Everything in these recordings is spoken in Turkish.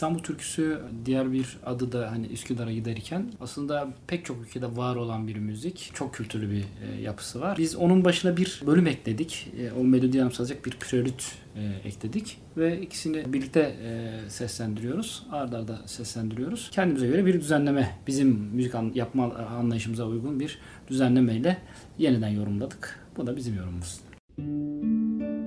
İstanbul türküsü diğer bir adı da hani Üsküdar'a giderken aslında pek çok ülkede var olan bir müzik. Çok kültürlü bir e, yapısı var. Biz onun başına bir bölüm ekledik. E, o melodi yanımsayacak bir prelüt e, ekledik ve ikisini birlikte e, seslendiriyoruz. Arda arda seslendiriyoruz. Kendimize göre bir düzenleme, bizim müzik yapma anlayışımıza uygun bir düzenlemeyle yeniden yorumladık. Bu da bizim yorumumuz. Müzik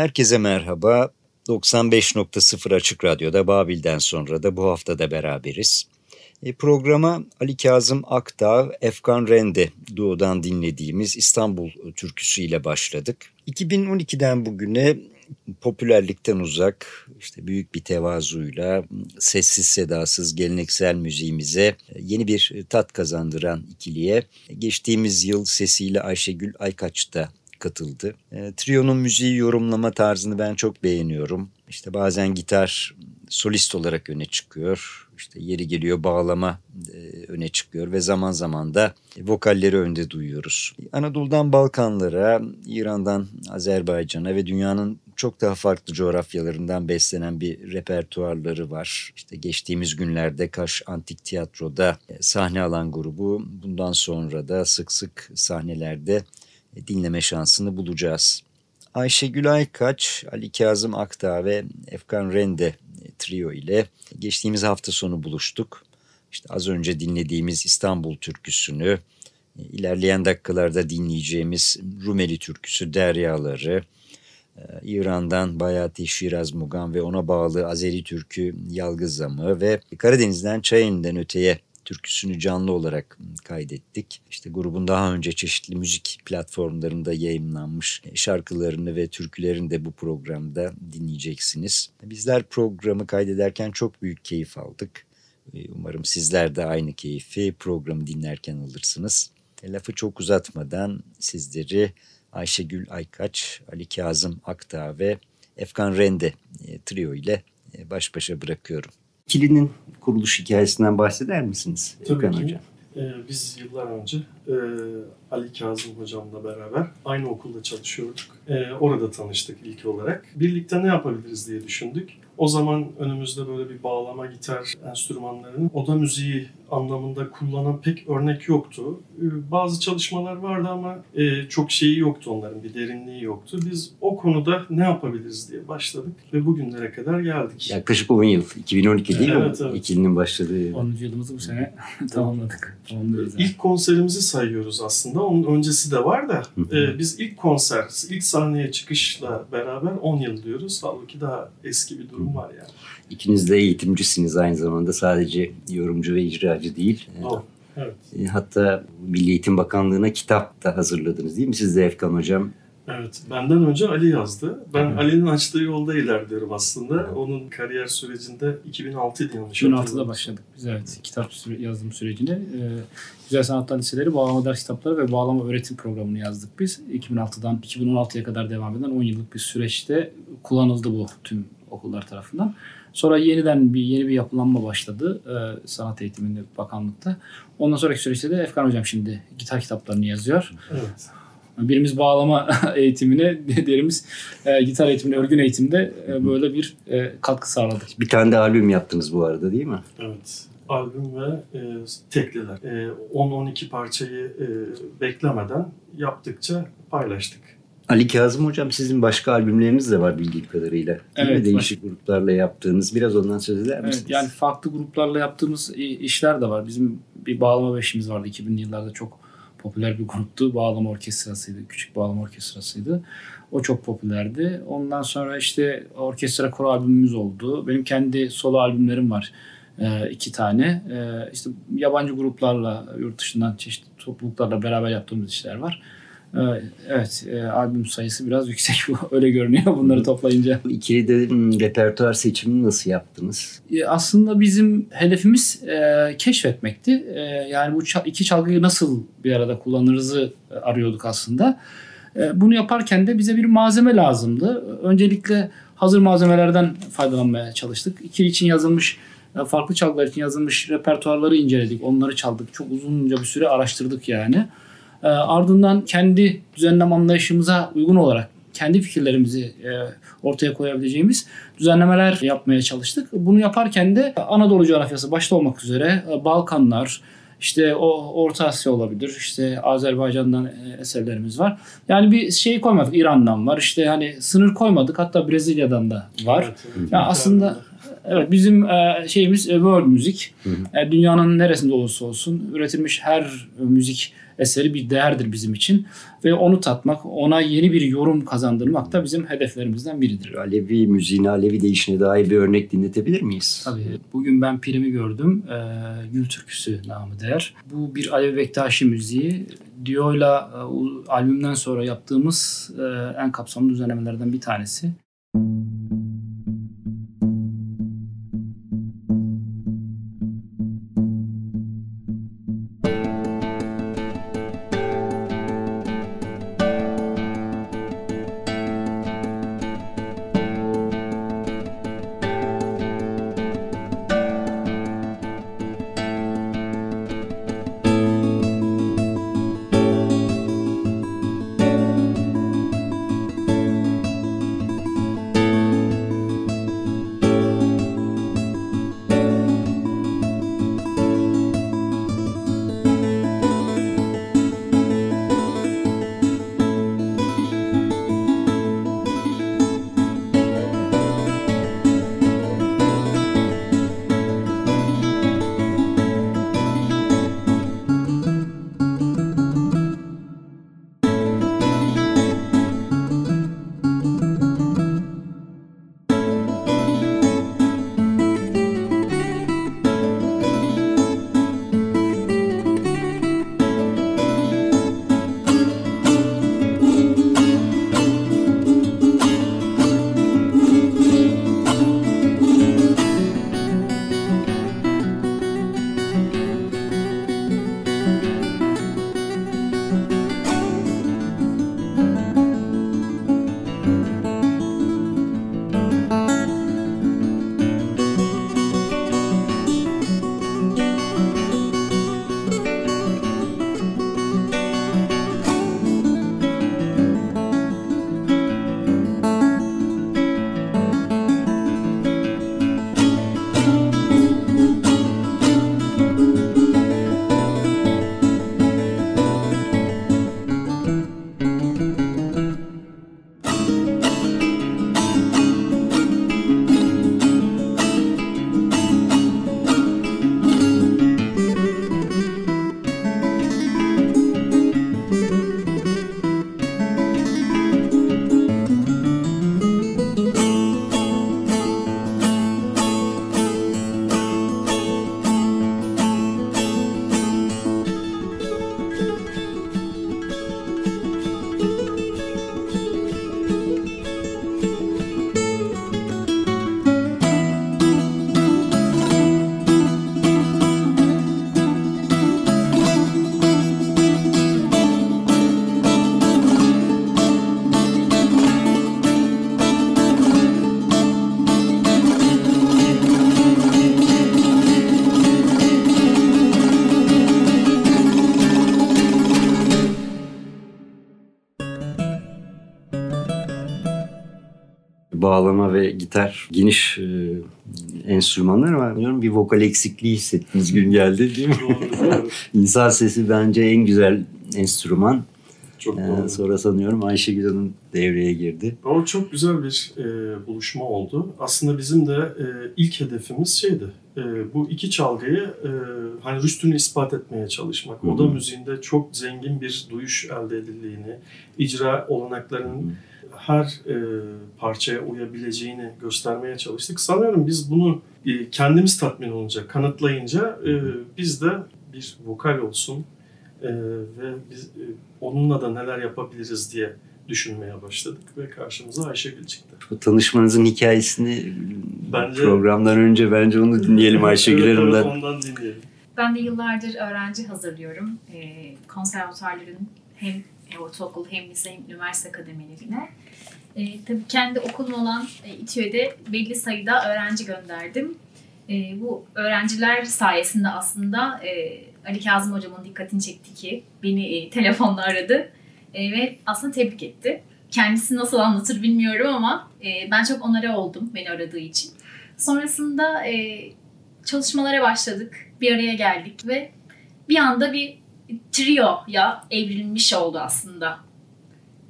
Herkese merhaba. 95.0 Açık Radyo'da Babil'den sonra da bu hafta da beraberiz. E, programa Ali Kazım Akdağ, Efkan Rende duodan dinlediğimiz İstanbul türküsüyle başladık. 2012'den bugüne popülerlikten uzak, işte büyük bir tevazuyla sessiz sedasız geleneksel müziğimize yeni bir tat kazandıran ikiliye geçtiğimiz yıl sesiyle Ayşegül Aykaç da katıldı. E, trionun müziği yorumlama tarzını ben çok beğeniyorum. İşte bazen gitar solist olarak öne çıkıyor. İşte yeri geliyor bağlama e, öne çıkıyor ve zaman zaman da vokalleri önde duyuyoruz. Anadolu'dan Balkanlara, İran'dan Azerbaycan'a ve dünyanın çok daha farklı coğrafyalarından beslenen bir repertuarları var. İşte geçtiğimiz günlerde Kaş Antik Tiyatro'da e, sahne alan grubu bundan sonra da sık sık sahnelerde dinleme şansını bulacağız. Ayşegül Aykaç, Ali Kazım Akdağ ve Efkan Rende e, trio ile geçtiğimiz hafta sonu buluştuk. İşte az önce dinlediğimiz İstanbul türküsünü, e, ilerleyen dakikalarda dinleyeceğimiz Rumeli türküsü Deryaları, İran'dan Bayati Şiraz Mugan ve ona bağlı Azeri türkü Yalgızamı ve Karadeniz'den Çayeli'nden öteye türküsünü canlı olarak kaydettik. İşte grubun daha önce çeşitli müzik platformlarında yayınlanmış şarkılarını ve türkülerini de bu programda dinleyeceksiniz. Bizler programı kaydederken çok büyük keyif aldık. Umarım sizler de aynı keyfi programı dinlerken alırsınız. Lafı çok uzatmadan sizleri Ayşegül Aykaç, Ali Kazım Akdağ ve Efkan Rende trio ile baş başa bırakıyorum. İkilinin kuruluş hikayesinden bahseder misiniz? Tabii ki. Hocam? Ee, biz yıllar önce e, Ali Kazım hocamla beraber aynı okulda çalışıyorduk. E, orada tanıştık ilk olarak. Birlikte ne yapabiliriz diye düşündük. O zaman önümüzde böyle bir bağlama, gitar enstrümanlarını oda müziği anlamında kullanan pek örnek yoktu. Ee, bazı çalışmalar vardı ama e, çok şeyi yoktu onların, bir derinliği yoktu. Biz o konuda ne yapabiliriz diye başladık ve bugünlere kadar geldik. Yaklaşık 10 yıl, 2012 değil evet, mi? Evet. İkilinin başladığı. 10. yılımızı bu sene tamamladık. Tamamlıyoruz yani. İlk konserimizi sayıyoruz aslında. Onun öncesi de var da e, biz ilk konser, ilk sahneye çıkışla beraber 10 yıl diyoruz. Halbuki daha eski bir durum var yani. İkiniz de eğitimcisiniz aynı zamanda. Sadece yorumcu ve icracı değil. Oh, evet. Hatta Milli Eğitim Bakanlığı'na kitap da hazırladınız değil mi siz de Efkan Hocam? Evet. Benden önce Ali yazdı. Ben Hı. Ali'nin açtığı yolda ilerliyorum aslında. Hı. Onun kariyer sürecinde 2006 diye yanlış 2006'da başladık biz evet. Kitap süre, yazdım sürecini. Ee, Güzel Sanatlar Liseleri bağlama ders kitapları ve bağlama öğretim programını yazdık biz. 2006'dan 2016'ya kadar devam eden 10 yıllık bir süreçte kullanıldı bu tüm okullar tarafından. Sonra yeniden bir yeni bir yapılanma başladı e, sanat eğitiminde bakanlıkta. Ondan sonraki süreçte de Efkan Hocam şimdi gitar kitaplarını yazıyor. Evet. Birimiz bağlama eğitimine, diğerimiz e, gitar eğitimine, örgün eğitimde e, böyle bir e, katkı sağladık. Bir tane de albüm yaptınız bu arada değil mi? Evet. Albüm ve e, tekliler. E, 10-12 parçayı e, beklemeden yaptıkça paylaştık. Ali Kazım Hocam sizin başka albümleriniz de var bildiğim kadarıyla. Evet. Mi? Değişik baş... gruplarla yaptığınız. Biraz ondan söz eder misiniz? Evet, yani farklı gruplarla yaptığımız işler de var. Bizim bir bağlama beşimiz vardı 2000'li yıllarda çok popüler bir gruptu. Bağlama orkestrasıydı. Küçük bağlama orkestrasıydı. O çok popülerdi. Ondan sonra işte orkestra koro albümümüz oldu. Benim kendi solo albümlerim var. Ee, iki tane. Ee, işte yabancı gruplarla, yurt dışından çeşitli topluluklarla beraber yaptığımız işler var. Evet, e, albüm sayısı biraz yüksek öyle görünüyor bunları toplayınca. İkili de hmm, repertuar seçimini nasıl yaptınız? E, aslında bizim hedefimiz e, keşfetmekti. Yani bu iki çalgıyı nasıl bir arada kullanırızı arıyorduk aslında. Bunu yaparken de bize bir malzeme lazımdı. Öncelikle hazır malzemelerden faydalanmaya çalıştık. İkili için yazılmış farklı çalgılar için yazılmış repertuarları inceledik. Onları çaldık. Çok uzunca bir süre araştırdık yani. E, ardından kendi düzenleme anlayışımıza uygun olarak kendi fikirlerimizi e, ortaya koyabileceğimiz düzenlemeler yapmaya çalıştık. Bunu yaparken de Anadolu coğrafyası başta olmak üzere e, Balkanlar, işte o Orta Asya olabilir. İşte Azerbaycan'dan e, eserlerimiz var. Yani bir şey koymadık. İran'dan var. İşte hani sınır koymadık. Hatta Brezilya'dan da var. Evet, evet. Yani aslında evet bizim e, şeyimiz world müzik. Dünyanın neresinde olursa olsun üretilmiş her müzik eseri bir değerdir bizim için. Ve onu tatmak, ona yeni bir yorum kazandırmak da bizim hedeflerimizden biridir. Alevi müziğin Alevi değişine dair bir örnek dinletebilir miyiz? Tabii. Bugün ben pirimi gördüm. E, Gül Türküsü namı değer. Bu bir Alevi Bektaşi müziği. Dio'yla e, albümden sonra yaptığımız e, en kapsamlı düzenlemelerden bir tanesi. Bağlama ve gitar geniş e, enstrümanlar ama bilmiyorum bir vokal eksikliği hissettiğiniz gün geldi değil mi? İnsan sesi bence en güzel enstrüman. Çok Ee, doğru. sonra sanıyorum Ayşegül Hanım devreye girdi. O çok güzel bir e, buluşma oldu. Aslında bizim de e, ilk hedefimiz şeydi. E, bu iki çalgıyı e, hani rüstünü ispat etmeye çalışmak. Oda Hı hı. müziğinde çok zengin bir duyuş elde edildiğini, icra olanaklarının her e, parçaya uyabileceğini göstermeye çalıştık. Sanıyorum biz bunu e, kendimiz tatmin olunca, kanıtlayınca e, biz de bir vokal olsun e, ve biz e, onunla da neler yapabiliriz diye düşünmeye başladık ve karşımıza Ayşegül çıktı. O tanışmanızın hikayesini Bence- programdan önce bence onu dinleyelim Ayşegül Evet, evet, Hanım'dan. ondan dinleyelim. Ben de yıllardır öğrenci hazırlıyorum. E, konservatuarların hem ortaokul hem lise hem üniversite akademelerine. E, tabii kendi okulum olan e, İTÜ'de belli sayıda öğrenci gönderdim. E, bu öğrenciler sayesinde aslında e, Ali Kazım hocamın dikkatini çekti ki beni e, telefonla aradı e, ve aslında tebrik etti. Kendisi nasıl anlatır bilmiyorum ama e, ben çok onara oldum beni aradığı için. Sonrasında e, çalışmalara başladık. Bir araya geldik ve bir anda bir trio'ya evrilmiş oldu aslında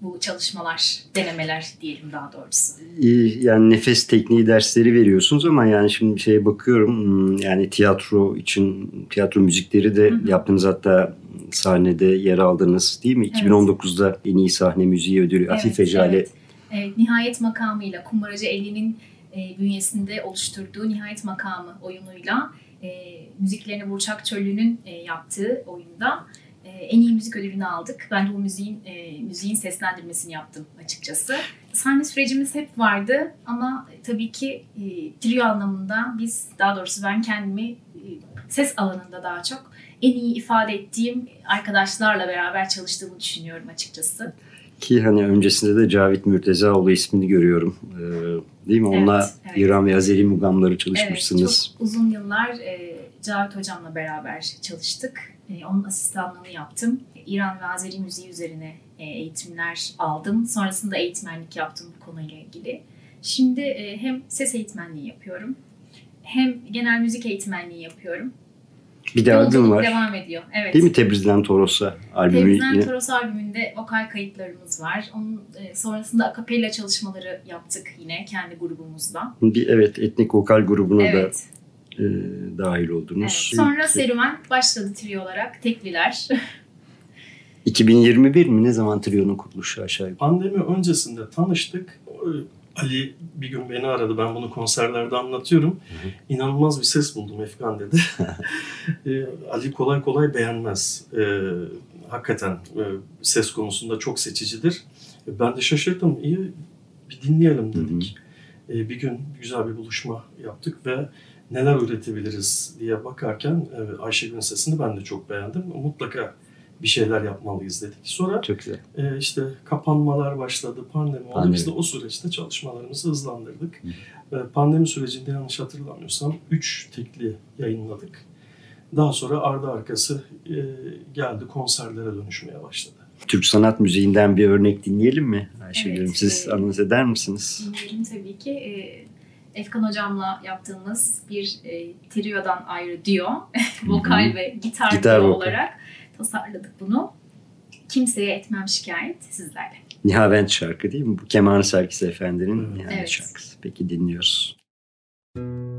bu çalışmalar, denemeler diyelim daha doğrusu. Yani nefes tekniği dersleri veriyorsunuz ama yani şimdi şeye bakıyorum hmm, yani tiyatro için tiyatro müzikleri de Hı hı. yaptınız hatta sahnede yer aldınız değil mi? 2019'da en iyi sahne müziği ödülü Afife Jale. Evet. Evet, nihayet makamıyla Kumbaracı Eli'nin e, bünyesinde oluşturduğu Nihayet Makamı oyunuyla e, müziklerini Burçak Çöllü'nün e, yaptığı oyunda e, en iyi müzik ödülünü aldık. Ben de bu müziğin e, müziğin seslendirmesini yaptım açıkçası. Sahne sürecimiz hep vardı ama tabii ki e, trio anlamında biz daha doğrusu ben kendimi e, ses alanında daha çok en iyi ifade ettiğim arkadaşlarla beraber çalıştığımı düşünüyorum açıkçası. Ki hani öncesinde de Cavit Mürtezaoğlu ismini görüyorum. Ee, değil mi? Evet, Onunla evet. İran ve Azeri mugamları çalışmışsınız. Evet, çok uzun yıllar e, Cavit Hocam'la beraber çalıştık. E, onun asistanlığını yaptım. İran ve Azeri müziği üzerine e, eğitimler aldım. Sonrasında eğitmenlik yaptım bu konuyla ilgili. Şimdi e, hem ses eğitmenliği yapıyorum, hem genel müzik eğitmenliği yapıyorum. Bir de albüm var. devam ediyor. Evet. Değil mi Tebriz'den Toros'a albümü? Tebrizden yine- Toros albümünde vokal kayıtlarımız var. Onun e, sonrasında akapella çalışmaları yaptık yine kendi grubumuzda. Bir, evet etnik vokal grubuna Evet. da e, dahil evet. oldunuz. Sonra serüven başladı trio olarak. Tekliler. 2021 mi? Ne zaman Trio'nun kuruluşu aşağı yukarı? Pandemi öncesinde tanıştık. Ali bir gün beni aradı. Ben bunu konserlerde anlatıyorum. İnanılmaz bir ses buldum Efkan dedi. E, Ali kolay kolay beğenmez. E, hakikaten e, ses konusunda çok seçicidir. E, ben de şaşırdım. İyi bir dinleyelim dedik. E, bir gün güzel bir buluşma yaptık ve neler üretebiliriz diye bakarken e, Ayşegül'ün sesini ben de çok beğendim. Mutlaka bir şeyler yapmalıyız dedik. Sonra Çok güzel. e, işte kapanmalar başladı, pandemi oldu. Pandemi. Biz de o süreçte çalışmalarımızı hızlandırdık. E, pandemi sürecinde yanlış hatırlamıyorsam 3 tekli yayınladık. Daha sonra ardı arkası e, geldi konserlere dönüşmeye başladı. Türk sanat müziğinden bir örnek dinleyelim mi Ayşegül'üm? Evet, Siz e, anons eder misiniz? Dinleyelim tabii ki. E, Efkan hocamla yaptığımız bir e, trio'dan ayrı duo, vokal ve gitar, Gitar, duo vokal. olarak tasarladık bunu. Kimseye etmem şikayet sizlerle. Nihavent şarkı değil mi? Bu Kemal Serkis Efendi'nin Evet. Nihavent Evet. şarkısı. Peki dinliyoruz. Kimseye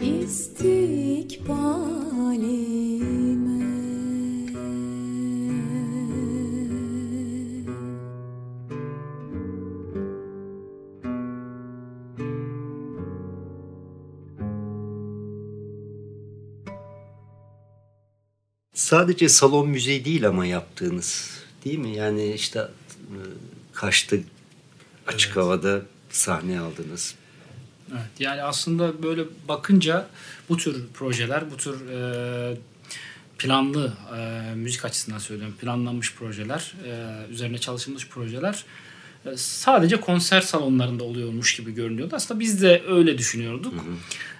istikbalime Sadece salon müziği değil ama yaptığınız değil mi? Yani işte e, Kaş'ta açık Evet. havada sahne aldınız. Evet, yani aslında böyle bakınca bu tür projeler, bu tür e, planlı e, müzik açısından söylüyorum, planlanmış projeler, e, üzerine çalışılmış projeler e, sadece konser salonlarında oluyormuş gibi görünüyordu. Aslında biz de öyle düşünüyorduk.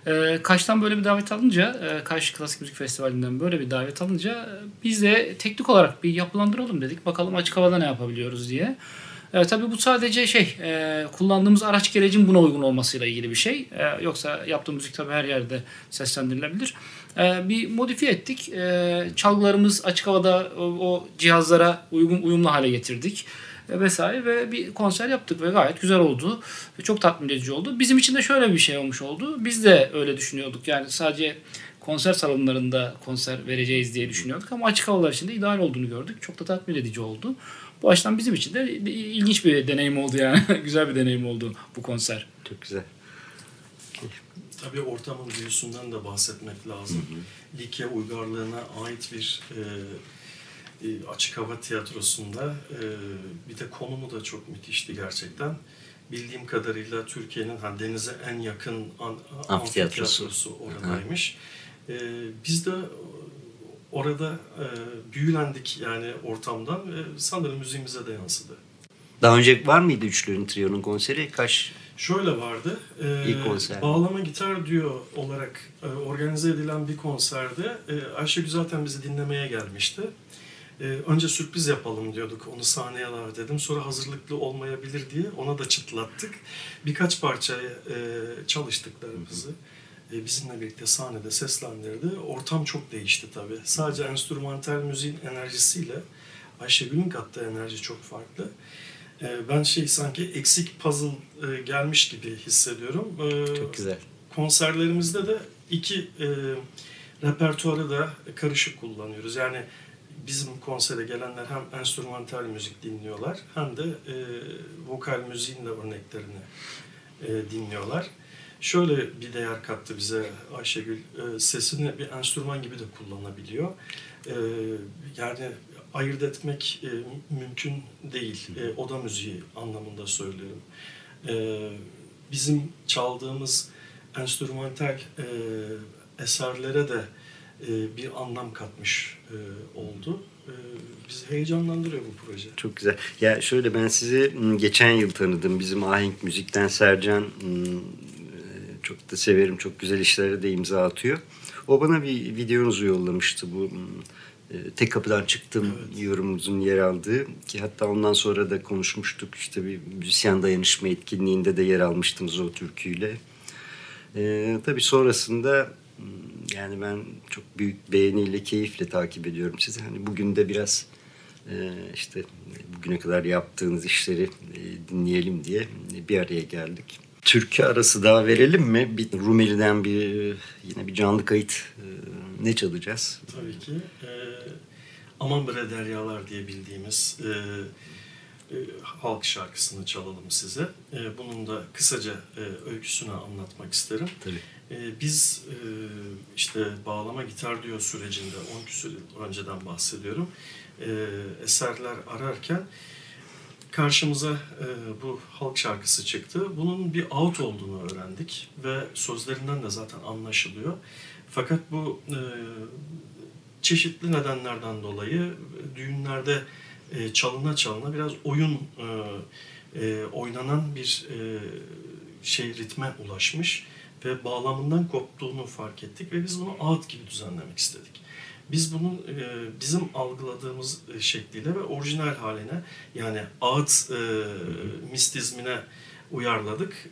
E, Kaş'tan böyle bir davet alınca, e, Kaş Klasik Müzik Festivali'nden böyle bir davet alınca e, biz de teknik olarak bir yapılandıralım dedik. Bakalım açık havada ne yapabiliyoruz diye. E, tabii bu sadece şey e, kullandığımız araç gerecin buna uygun olmasıyla ilgili bir şey. E, yoksa yaptığımız müzik tabii her yerde seslendirilebilir. E, bir modifiye ettik. E, çalgılarımız açık havada o, o cihazlara uygun uyumlu hale getirdik vesaire ve bir konser yaptık ve gayet güzel oldu. Çok tatmin edici oldu. Bizim için de şöyle bir şey olmuş oldu. Biz de öyle düşünüyorduk. Yani sadece konser salonlarında konser vereceğiz diye düşünüyorduk ama açık havalar için de ideal olduğunu gördük. Çok da tatmin edici oldu. Bu açıdan bizim için de ilginç bir deneyim oldu yani. Güzel bir deneyim oldu bu konser. Çok güzel. Tabii ortamın büyüsünden de bahsetmek lazım. Likya uygarlığına ait bir e, e, açık hava tiyatrosunda e, bir de konumu da çok müthişti gerçekten. Bildiğim kadarıyla Türkiye'nin hani denize en yakın an, Amfiteyatrosu. amfiteyatrosu oradaymış. E, biz de orada e, büyülendik yani ortamdan ve sanırım müziğimize de yansıdı. Daha önce var mıydı Üçlü'nün Trio'nun konseri? Kaş Şöyle vardı. e, İlk konser. Bağlama gitar duo olarak e, organize edilen bir konserde e, Ayşegül zaten bizi dinlemeye gelmişti. E, önce sürpriz yapalım diyorduk. Onu sahneye davet edelim. Sonra hazırlıklı olmayabilir diye ona da çıtlattık. Birkaç parçayı e, çalıştıklarımızı e, bizimle birlikte sahnede seslendirdi. Ortam çok değişti tabii. Sadece enstrümantal müziğin enerjisiyle Ayşegül'ün kattığı enerji çok farklı. E, ben şey sanki eksik puzzle e, gelmiş gibi hissediyorum. E, çok güzel. konserlerimizde de iki e, repertuarı da karışık kullanıyoruz. Yani bizim konsere gelenler hem enstrümantal müzik dinliyorlar hem de e, vokal müziğin de örneklerini e, dinliyorlar. Şöyle bir değer kattı bize Ayşegül. E, sesini bir enstrüman gibi de kullanabiliyor. E, yani ayırt etmek e, mümkün değil. E, oda müziği anlamında söylüyorum. Bizim çaldığımız enstrümantal eserlere de bir anlam katmış oldu. Bizi heyecanlandırıyor bu proje. Çok güzel. Ya şöyle ben sizi geçen yıl tanıdım. Bizim Ahenk Müzik'ten Sercan çok da severim. Çok güzel işlere de imza atıyor. O bana bir videonuzu yollamıştı bu m, e, tek kapıdan çıktım yorumunuzun yer aldığı ki hatta ondan sonra da konuşmuştuk işte bir müzisyen dayanışma etkinliğinde de yer almıştınız o türküyle. Ee, tabii sonrasında m, yani ben çok büyük beğeniyle, keyifle takip ediyorum sizi. Hani bugün de biraz e, işte bugüne kadar yaptığınız işleri e, dinleyelim diye bir araya geldik. Türkü arası daha verelim mi? Bir Rumeli'den bir yine bir canlı kayıt e, ne çalacağız? Tabii ki. E, Aman Bre Deryalar diye bildiğimiz e, e, halk şarkısını çalalım size. E, bunun da kısaca e, öyküsünü anlatmak isterim. Tabii. E, biz e, işte bağlama gitar diyor sürecinde 10 küsur yıl önceden bahsediyorum. E, eserler ararken karşımıza e, bu halk şarkısı çıktı. Bunun bir out olduğunu öğrendik ve sözlerinden de zaten anlaşılıyor. Fakat bu e, çeşitli nedenlerden dolayı düğünlerde e, çalına çalına biraz oyun e, e, oynanan bir e, şey ritme ulaşmış ve bağlamından koptuğunu fark ettik ve biz bunu ağıt gibi düzenlemek istedik. Biz bunu e, bizim algıladığımız e, şekliyle ve orijinal haline yani ağıt e, mistizmine uyarladık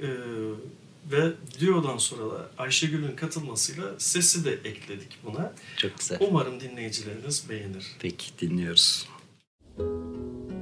ve Dio'dan sonra da Ayşegül'ün katılmasıyla sesi de ekledik buna. Çok güzel. Umarım dinleyicileriniz beğenir. Peki dinliyoruz. Gül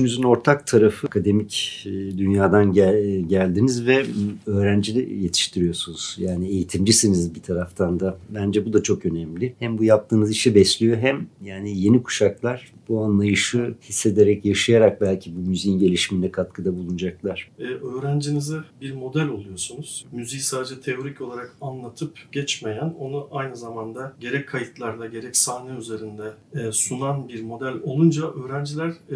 üçünüzün ortak tarafı akademik e, dünyadan gel, geldiniz ve öğrenci yetiştiriyorsunuz. Yani eğitimcisiniz bir taraftan da. Bence bu da çok önemli. Hem bu yaptığınız işi besliyor hem yani yeni kuşaklar bu anlayışı hissederek, yaşayarak belki bu müziğin gelişimine katkıda bulunacaklar. E, öğrencinize bir model oluyorsunuz. Müziği sadece teorik olarak anlatıp geçmeyen, onu aynı zamanda gerek kayıtlarla gerek sahne üzerinde e, sunan bir model olunca öğrenciler e,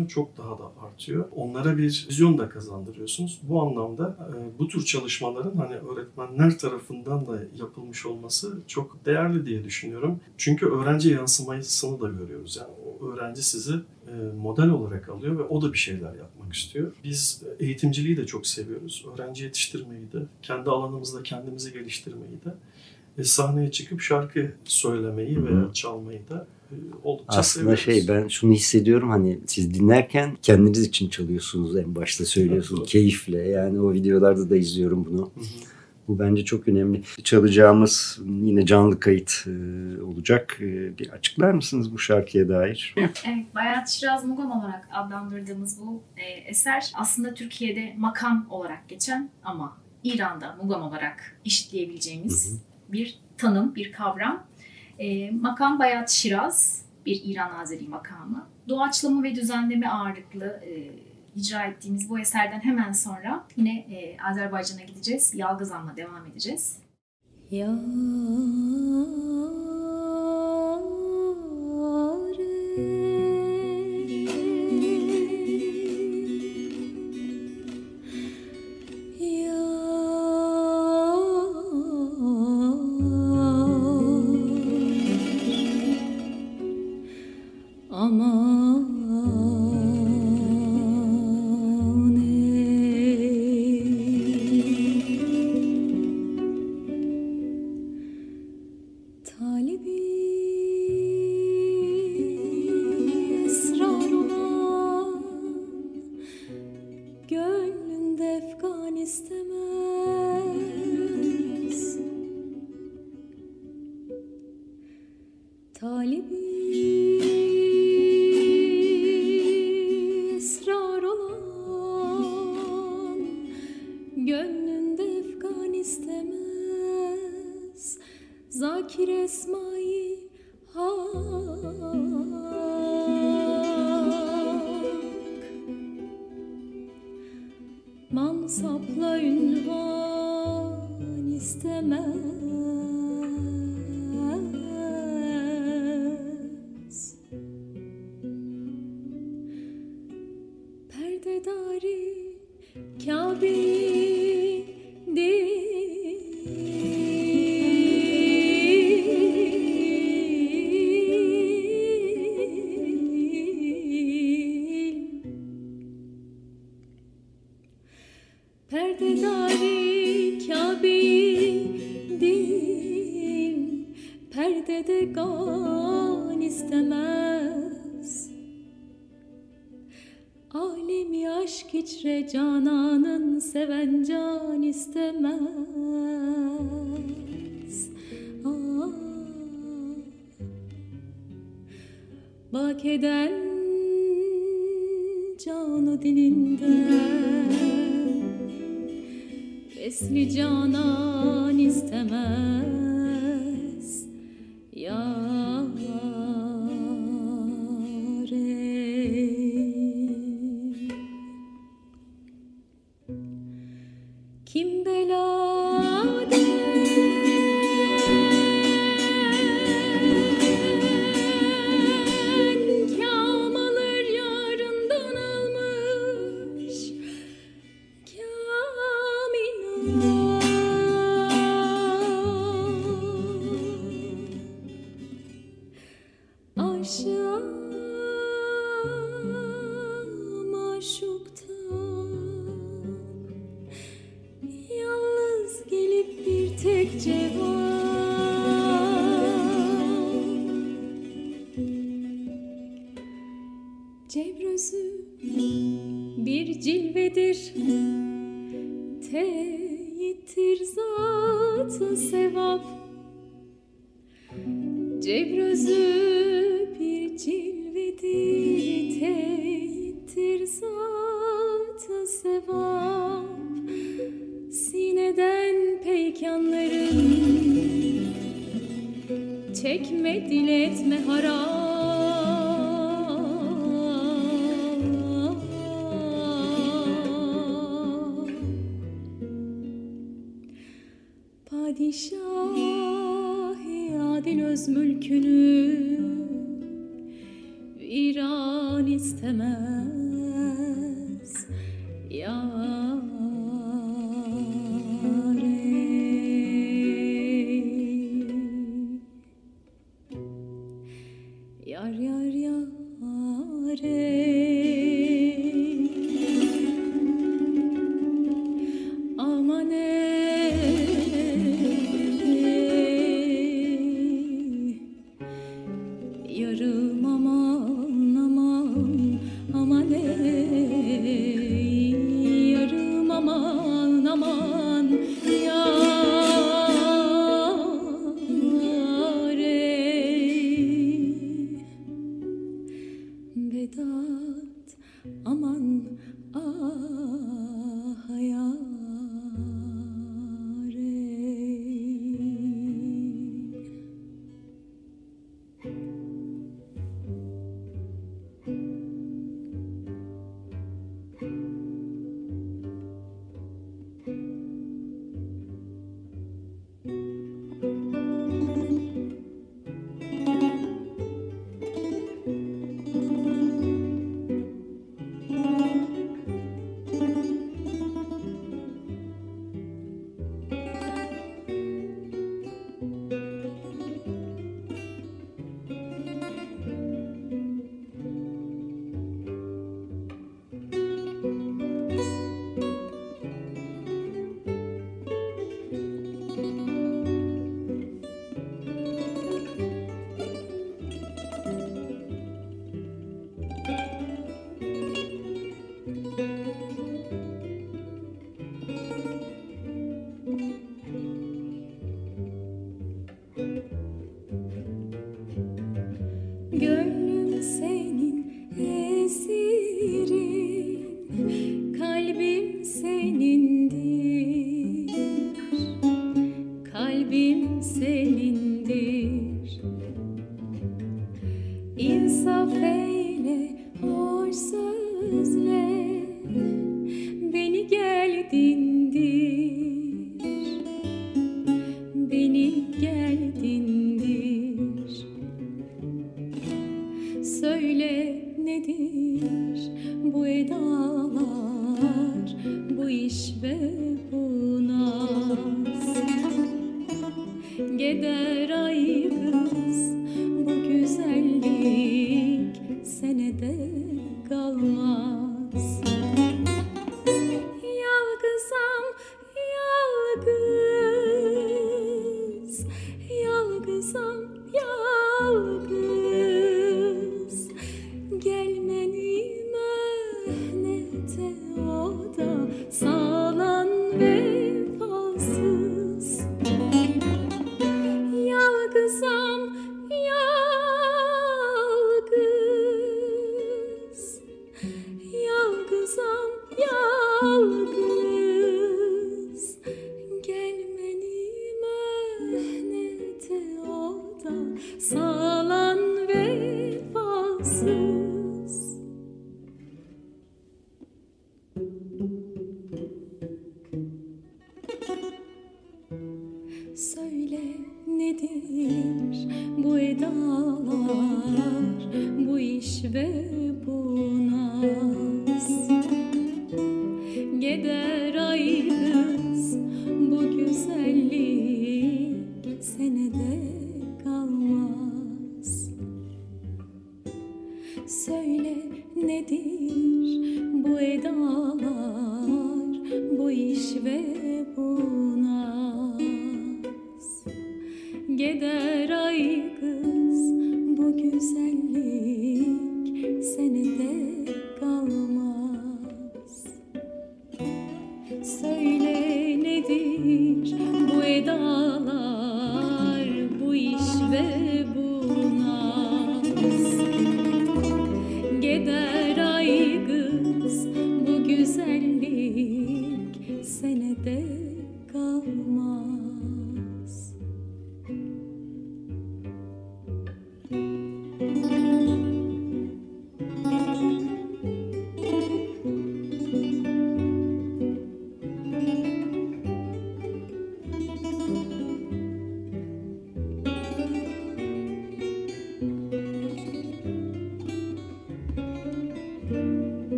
motivasyonu çok daha da artıyor. Onlara bir vizyon da kazandırıyorsunuz. Bu anlamda e, bu tür çalışmaların hani öğretmenler tarafından da yapılmış olması çok değerli diye düşünüyorum. Çünkü öğrenci yansımasını da görüyoruz. Yani o öğrenci sizi e, model olarak alıyor ve o da bir şeyler yapmak istiyor. Biz eğitimciliği de çok seviyoruz. Öğrenci yetiştirmeyi de, kendi alanımızda kendimizi geliştirmeyi de, e, sahneye çıkıp şarkı söylemeyi veya çalmayı da e, oldukça Aslında seviyoruz. şey ben şunu hissediyorum hani siz dinlerken kendiniz için çalıyorsunuz en başta söylüyorsunuz Evet. keyifle yani o videolarda da izliyorum bunu. Hı hı. Bu bence çok önemli. Çalacağımız yine canlı kayıt e, olacak. E, bir açıklar mısınız bu şarkıya dair? Evet, Bayat Şiraz Mugam olarak adlandırdığımız bu e, eser aslında Türkiye'de makam olarak geçen ama İran'da mugam olarak işitleyebileceğimiz bir tanım, bir kavram. E, makam Bayat Şiraz, bir İran Azeri makamı. Doğaçlama ve düzenleme ağırlıklı e, icra ettiğimiz bu eserden hemen sonra yine e, Azerbaycan'a gideceğiz. Yalgızan'la devam edeceğiz. Aman eden canı dilinden. Besli canan istemez Yâre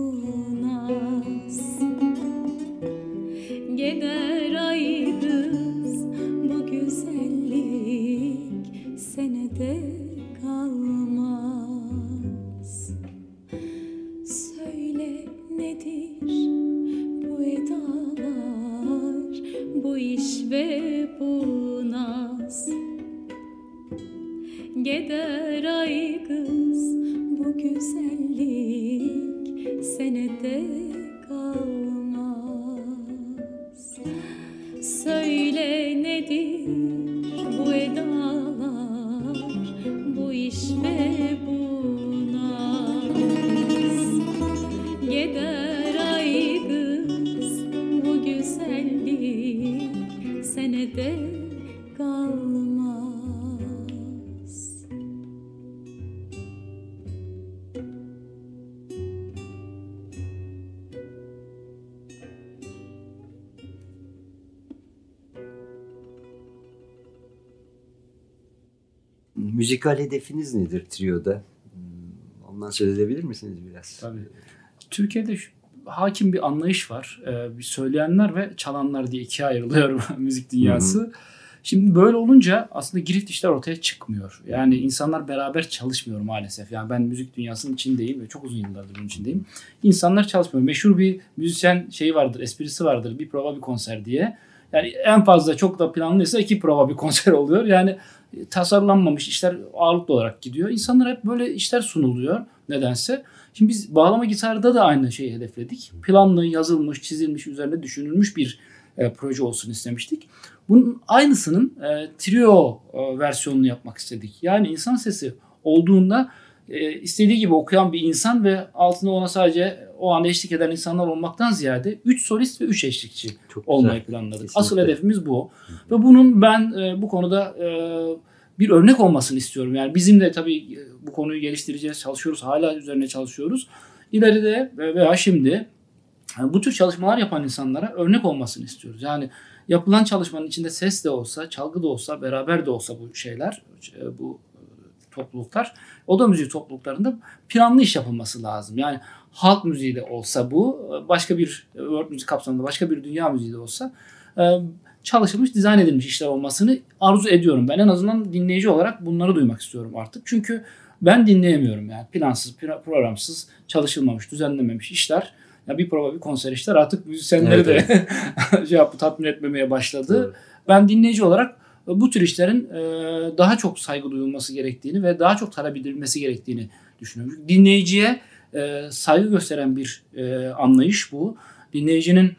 bu Müzikal hedefiniz nedir trioda? Hmm, Ondan söz edebilir misiniz biraz? Tabii. Türkiye'de şu- hakim bir anlayış var. Ee, bir söyleyenler ve çalanlar diye ikiye ayrılıyor müzik dünyası. Şimdi böyle olunca aslında girift işler ortaya çıkmıyor. Yani insanlar beraber çalışmıyor maalesef. Yani ben müzik dünyasının içindeyim ve çok uzun yıllardır bunun içindeyim. İnsanlar çalışmıyor. Meşhur bir müzisyen şeyi vardır, esprisi vardır. Bir prova bir konser diye. Yani en fazla çok da planlıysa iki prova bir konser oluyor. Yani tasarlanmamış işler ağırlıklı olarak gidiyor. İnsanlara hep böyle işler sunuluyor nedense. Şimdi biz bağlama gitarda da aynı şeyi hedefledik. Planlı, yazılmış, çizilmiş, üzerine düşünülmüş bir e, proje olsun istemiştik. Bunun aynısının e, trio e, versiyonunu yapmak istedik. Yani insan sesi olduğunda e, istediği gibi okuyan bir insan ve altında ona sadece o an eşlik eden insanlar olmaktan ziyade 3 solist ve 3 eşlikçi Çok olmayı planladık. Kesinlikle. Asıl hedefimiz bu. Ve bunun ben e, bu konuda e, bir örnek olmasını istiyorum. Yani bizim de tabii e, bu konuyu geliştireceğiz, çalışıyoruz. Hala üzerine çalışıyoruz. İleride veya şimdi bu tür çalışmalar yapan insanlara örnek olmasını istiyoruz. Yani yapılan çalışmanın içinde ses de olsa, çalgı da olsa, beraber de olsa bu şeyler, bu topluluklar, oda müziği topluluklarında planlı iş yapılması lazım. Yani halk müziği de olsa bu, başka bir world müzik kapsamında başka bir dünya müziği de olsa e, çalışılmış, dizayn edilmiş işler olmasını arzu ediyorum. Ben en azından dinleyici olarak bunları duymak istiyorum artık. Çünkü ben dinleyemiyorum yani plansız, pro- programsız, çalışılmamış, düzenlenmemiş işler. Ya bir prova, bir konser işler artık müzisyenleri Evet, de şey yaptı, tatmin etmemeye başladı. Doğru. Ben dinleyici olarak bu tür işlerin e, daha çok saygı duyulması gerektiğini ve daha çok talep edilmesi gerektiğini düşünüyorum. Çünkü Dinleyiciye e, saygı gösteren bir e, anlayış bu. Dinleyicinin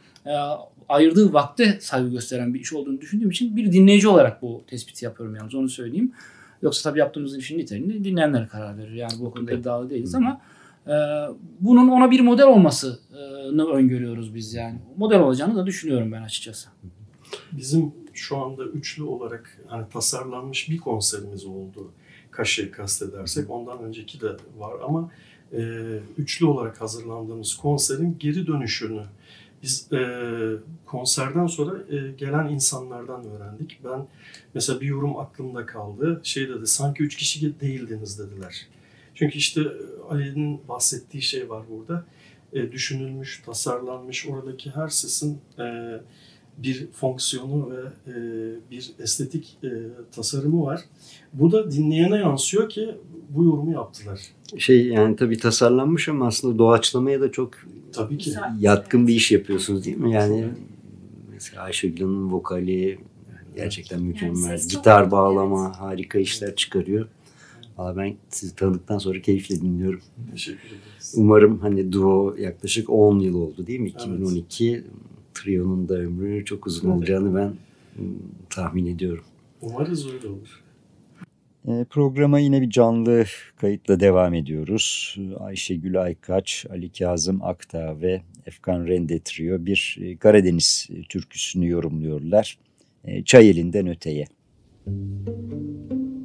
ayırdığı vakte saygı gösteren bir iş olduğunu düşündüğüm için bir dinleyici olarak bu tespiti yapıyorum yalnız onu söyleyeyim. Yoksa tabii yaptığımız işin niteliğini dinleyenler karar verir. Yani bu konuda iddialı değiliz ama e, bunun ona bir model olmasını öngörüyoruz biz yani. Model olacağını da düşünüyorum ben açıkçası. Bizim şu anda üçlü olarak hani tasarlanmış bir konserimiz oldu. Kaşe kastedersek. Ondan önceki de var ama e, üçlü olarak hazırlandığımız konserin geri dönüşünü biz e, konserden sonra e, gelen insanlardan öğrendik. Ben mesela bir yorum aklımda kaldı. Şey dedi sanki üç kişi değildiniz dediler. Çünkü işte Ali'nin bahsettiği şey var burada. E, düşünülmüş, tasarlanmış oradaki her sesin e, bir fonksiyonu ve e, bir estetik e, tasarımı var. Bu da dinleyene yansıyor ki bu yorumu yaptılar. Şey yani tabii tasarlanmış ama aslında doğaçlamaya da çok Tabii ki. Yatkın bir iş yapıyorsunuz değil mi? Yani mesela Ayşegül'ün vokali gerçekten mükemmel. çok Gitar bağlama harika işler çıkarıyor. Valla ben sizi tanıdıktan sonra keyifle dinliyorum. Teşekkür ederiz. Umarım hani duo yaklaşık 10 yıl oldu değil mi? Evet. 2012 trionun da ömrü çok uzun Evet. olacağını ben ım, tahmin ediyorum. Umarız öyle olur. E, Programa yine bir canlı kayıtla devam ediyoruz. Ayşegül Aykaç, Ali Kazım Akdağ ve Efkan Rende Trio bir e, Karadeniz türküsünü yorumluyorlar. E, Çay elinden öteye. Çay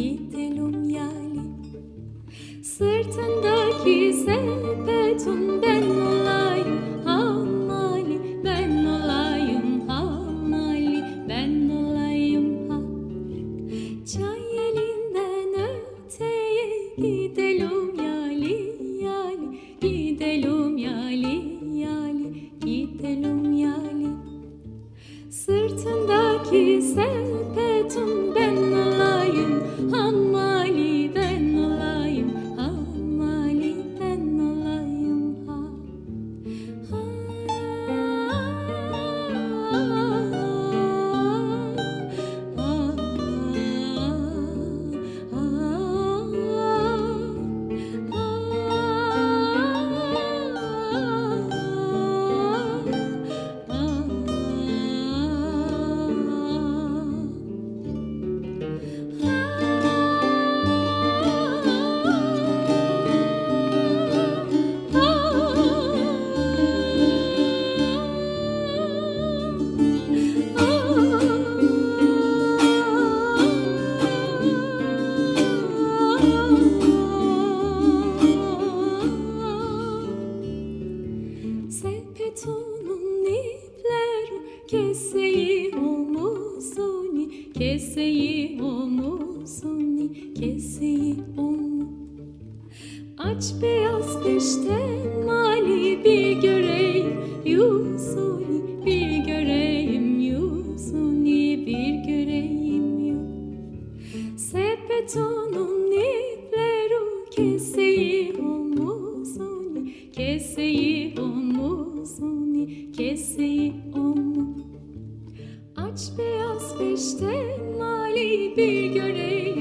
yali gidelim yali Sırtındaki sepetun ben olayım keseyi omuzuni keseyi omu. Aç beyaz peşte mali bir göreyim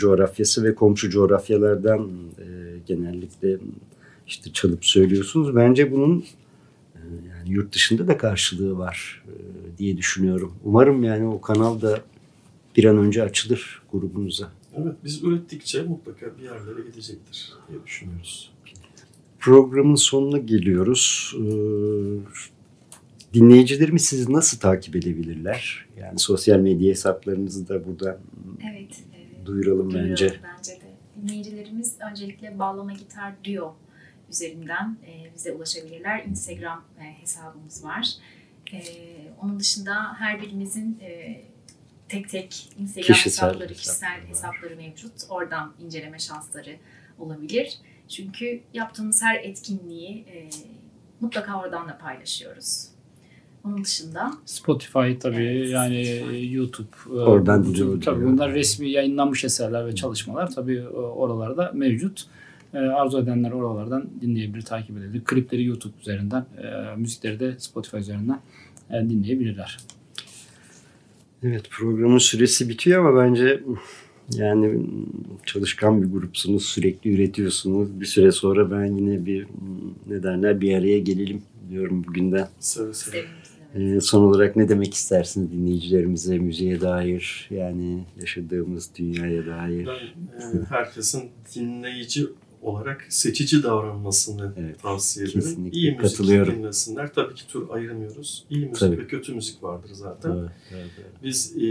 coğrafyası ve komşu coğrafyalardan e, genellikle işte çalıp söylüyorsunuz. Bence bunun e, yani yurt dışında da karşılığı var e, diye düşünüyorum. Umarım yani o kanal da bir an önce açılır grubunuza. Evet, biz ürettikçe mutlaka bir yerlere gidecektir diye düşünüyoruz. Programın sonuna geliyoruz. Ee, Dinleyicilerimiz sizi nasıl takip edebilirler? Yani sosyal medya hesaplarınızı da burada Evet. Duyuralım bence. bence de. Dinleyicilerimiz öncelikle Bağlama Gitar Duo üzerinden e, bize ulaşabilirler. Instagram e, hesabımız var. E, onun dışında her birimizin e, tek tek Instagram Kişisel hesapları, kişisel hesapları hesapları mevcut. Oradan inceleme şansları olabilir. Çünkü yaptığımız her etkinliği e, mutlaka oradan da paylaşıyoruz. Onun dışında Spotify tabii Evet, yani Spotify. e, YouTube. e, Oradan YouTube, Tabii bunlar resmi yayınlanmış eserler ve çalışmalar tabii e, oralarda mevcut. E, arzu edenler oralardan dinleyebilir, takip edebilir. Klipleri YouTube üzerinden, e, müzikleri de Spotify üzerinden e, dinleyebilirler. Evet programın süresi bitiyor ama bence yani çalışkan bir grupsunuz. Sürekli üretiyorsunuz. Bir süre sonra ben yine bir ne derler bir araya gelelim diyorum bugünden. Seve seve. Ee, son olarak ne demek istersiniz dinleyicilerimize müziğe dair yani yaşadığımız dünyaya dair? Ben e, herkesin dinleyici olarak seçici davranmasını Evet, tavsiye ederim. kesinlikle İyi müzik dinlesinler. Tabii ki tür ayırmıyoruz. İyi müzik Tabii. ve kötü müzik vardır zaten. Evet, evet, evet. Biz e,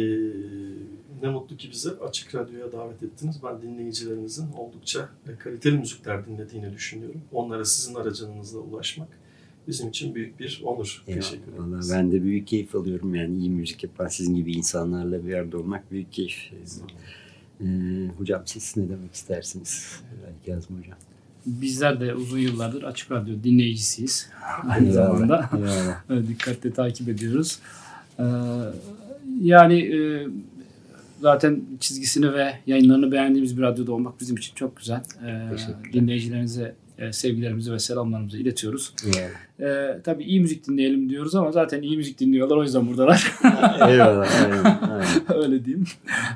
ne mutlu ki bize Açık Radyo'ya davet ettiniz. Ben dinleyicilerinizin oldukça kaliteli müzikler dinlediğini düşünüyorum. Onlara sizin aracınızla ulaşmak bizim için büyük bir onur. Teşekkür Eyvallah. ederiz. Ben de büyük keyif alıyorum yani iyi müzik yapan sizin gibi insanlarla bir arada olmak büyük keyif. Ee, hocam siz ne demek istersiniz? Ali Kazım hocam. Bizler de uzun yıllardır Açık Radyo dinleyicisiyiz. Aynı Eyvallah, zamanda eyvallah. Dikkatle takip ediyoruz. Ee, yani e, zaten çizgisini ve yayınlarını beğendiğimiz bir radyoda olmak bizim için çok güzel. Ee, dinleyicilerinize e, sevgilerimizi ve selamlarımızı iletiyoruz. Eyvallah. Ee, tabii iyi müzik dinleyelim diyoruz ama zaten iyi müzik dinliyorlar o yüzden buradalar. Eyvallah. Aynen, aynen. Öyle diyeyim.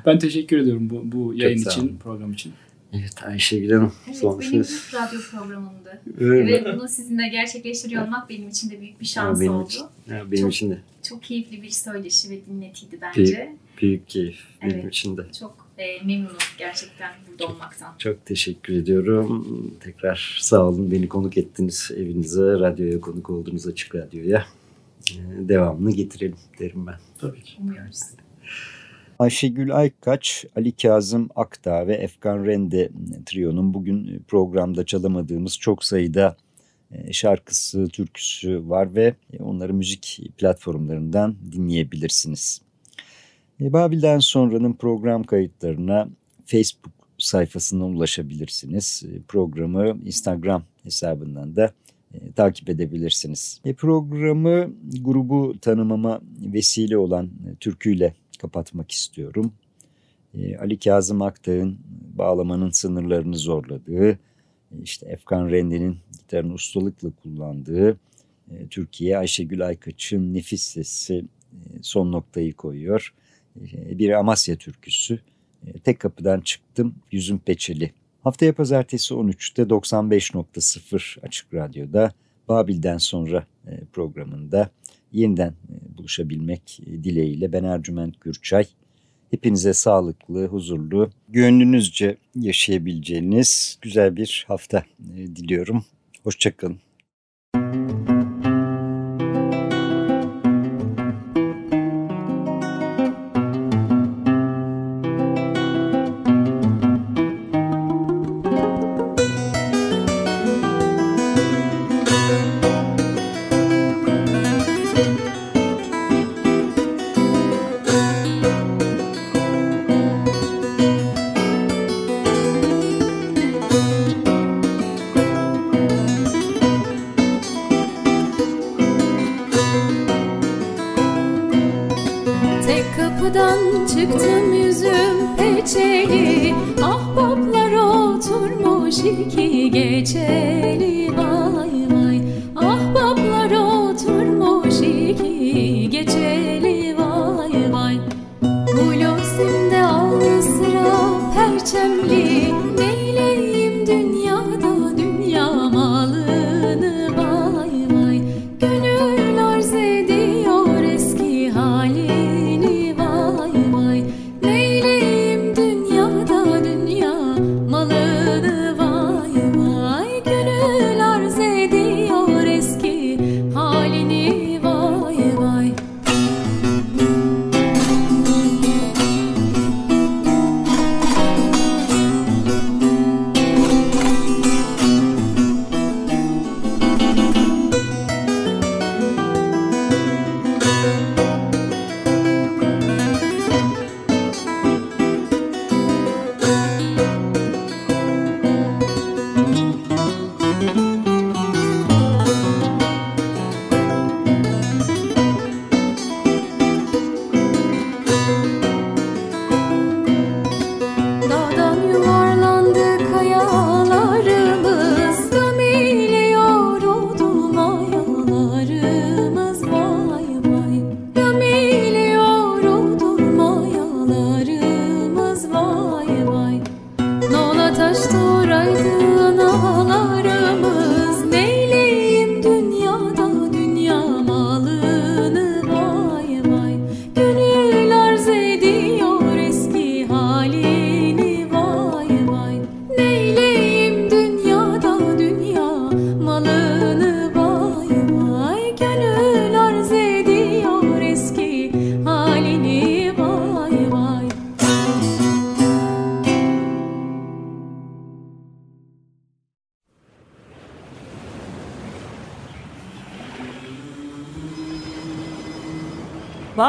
Ben teşekkür ediyorum bu, bu yayın için, program için. Evet Ayşegül Hanım. Evet son benim ilk radyo programımdı. Öyle mi? Ve bunu sizinle gerçekleştiriyor olmak benim için de büyük bir şans benim oldu. için. Ya, benim Çok- için de Çok keyifli bir söyleşi ve dinletiydi bence. büyük keyif. Benim Evet. için de. Çok e, memnunum gerçekten burada olmaktan. Çok teşekkür ediyorum. Tekrar sağ olun beni konuk ettiniz evinize, radyoya konuk oldunuz Açık Radyo'ya. Ee, Devamını getirelim derim ben. Tabii ki. Umuyoruz. Ayşegül Aykaç, Ali Kazım Akdağ ve Efkan Rende triyonun bugün programda çalamadığımız çok sayıda e, şarkısı, türküsü var ve onları müzik platformlarından dinleyebilirsiniz. Babil'den sonranın program kayıtlarına Facebook sayfasından ulaşabilirsiniz. E, Programı Instagram hesabından da e, takip edebilirsiniz. E, Programı grubu tanımama vesile olan e, türküyle kapatmak istiyorum. Ali Kazım Aktağ'ın bağlamanın sınırlarını zorladığı, işte Efkan Rende'nin gitarını ustalıkla kullandığı, e, Türkiye Ayşegül Aykaç'ın nefis sesi son noktayı koyuyor. E, bir Amasya türküsü. E, tek kapıdan çıktım, yüzüm peçeli. Haftaya pazartesi 13'te 95.0 Açık Radyo'da Babil'den sonra e, programında yeniden e, buluşabilmek e, dileğiyle ben Ercüment Gürçay. Hepinize sağlıklı, huzurlu, gönlünüzce yaşayabileceğiniz güzel bir hafta diliyorum. Hoşçakalın.